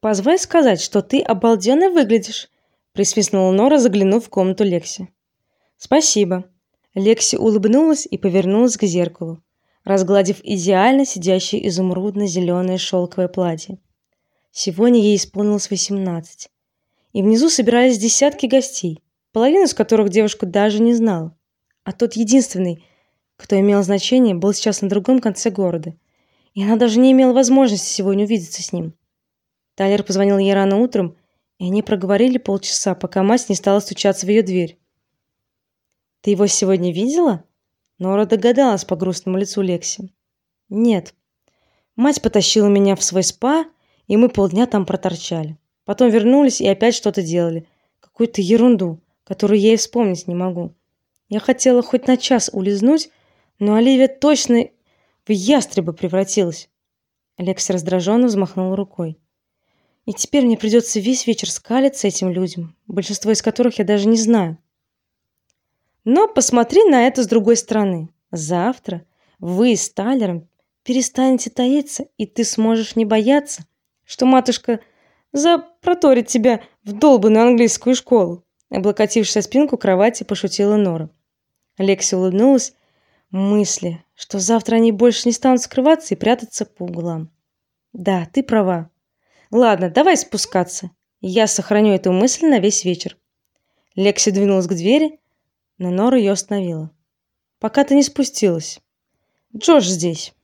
Позволь сказать, что ты обалденно выглядишь, присвистнула Нора, заглянув в комнату Лекси. Спасибо. Лекси улыбнулась и повернулась к зеркалу, разгладив идеально сидящее изумрудно-зеленое шелковое платье. Сегодня ей исполнилось восемнадцать, и внизу собирались десятки гостей, половину из которых девушка даже не знала. А тот единственный, кто имел значение, был сейчас на другом конце города, и она даже не имела возможности сегодня увидеться с ним. Тайлер позвонил ей рано утром, и они проговорили полчаса, пока мать не стала стучаться в ее дверь. Ты его сегодня видела? Нора догадалась по грустному лицу Лекси. Нет. Мать потащила меня в свой спа, и мы полдня там проторчали. Потом вернулись и опять что-то делали, какую-то ерунду, которую я и вспомнить не могу. Я хотела хоть на час улизнуть, но Оливия точно в ястреба превратилась. Алекс раздраженно взмахнул рукой. И теперь мне придется весь вечер скалиться этим людям, большинство из которых я даже не знаю. Но посмотри на это с другой стороны. Завтра вы с Талером перестанете таиться, и ты сможешь не бояться, что матушка запроторит тебя в долбанную английскую школу. Облокотившись о спинку кровати, пошутила Нора. Лекси улыбнулась мысли, что завтра они больше не станут скрываться и прятаться по углам. Да, ты права. Ладно, давай спускаться. Я сохраню эту мысль на весь вечер. Лекси двинулась к двери, но Нора ее остановила. Пока ты не спустилась. Джош здесь.